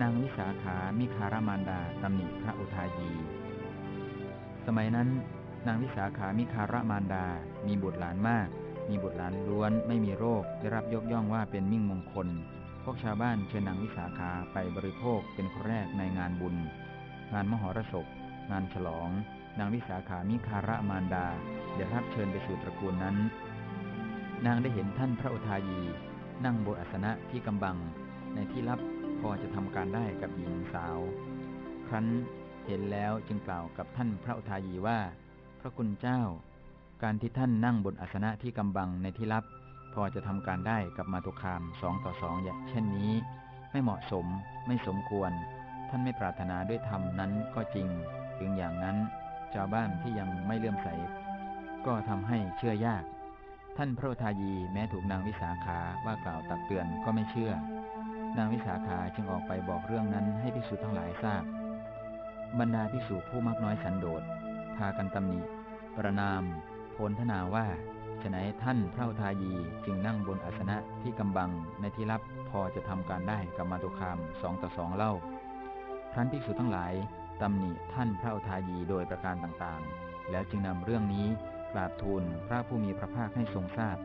นางวิสาขามิคารามานดาตำหนิพระอุทายี สมัยนั้น นางวิสาขามิคารามานดา มีบุตรหลานมาก มีบุตรหลานล้วน ไม่มีโรค ได้รับยกย่องว่าเป็นมิ่งมงคล พวกชาวบ้านเชิญนางวิสาขาไปบริโภคเป็นคนแรกในงานบุญ งานมหรสพ งานฉลอง นางวิสาขามิคารามานดาได้รับเชิญไปสู่ตระกูลนั้น นางได้เห็นท่านพระอุทายี นั่งบนอาสนะที่กำบังในที่ลับ พอจะทำการได้กับหญิงสาว ครั้นเห็นแล้วจึงกล่าวกับท่านพระอุทายีว่า พระคุณเจ้า การที่ท่านนั่งบนอาสนะที่กำบังในที่ลับ พอจะทำการได้กับมาตุคามสองต่อสองอย่างเช่นนี้ ไม่เหมาะสมไม่สมควร ท่านไม่ปรารถนาด้วยธรรมนั้นก็จริง ถึงอย่างนั้นชาวบ้านที่ยังไม่เลื่อมใส ก็ทำให้เชื่อยาก ท่านพระอุทายีแม้ถูกนางวิสาขาว่ากล่าวตักเตือนก็ไม่เชื่อ นางวิสาขาจึงออกไปบอกเรื่องนั้นให้ภิกษุทั้งหลายทราบ บรรดาภิกษุผู้มักน้อยสันโดษ พากันตำหนิ ประนาม โพลทนาว่าฉนัยท่านพระอุทายีจึงนั่งบนอาสนะที่กำบังในที่ลับพอจะทำการได้กับมาตุคามสองต่อสองเล่าครั้นภิกษุทั้งหลายตำหนิท่านพระอทายีโดยประการต่างๆ แล้วจึงนำเรื่องนี้กราบทูลพระผู้มีพระภาคให้ทรงทราบ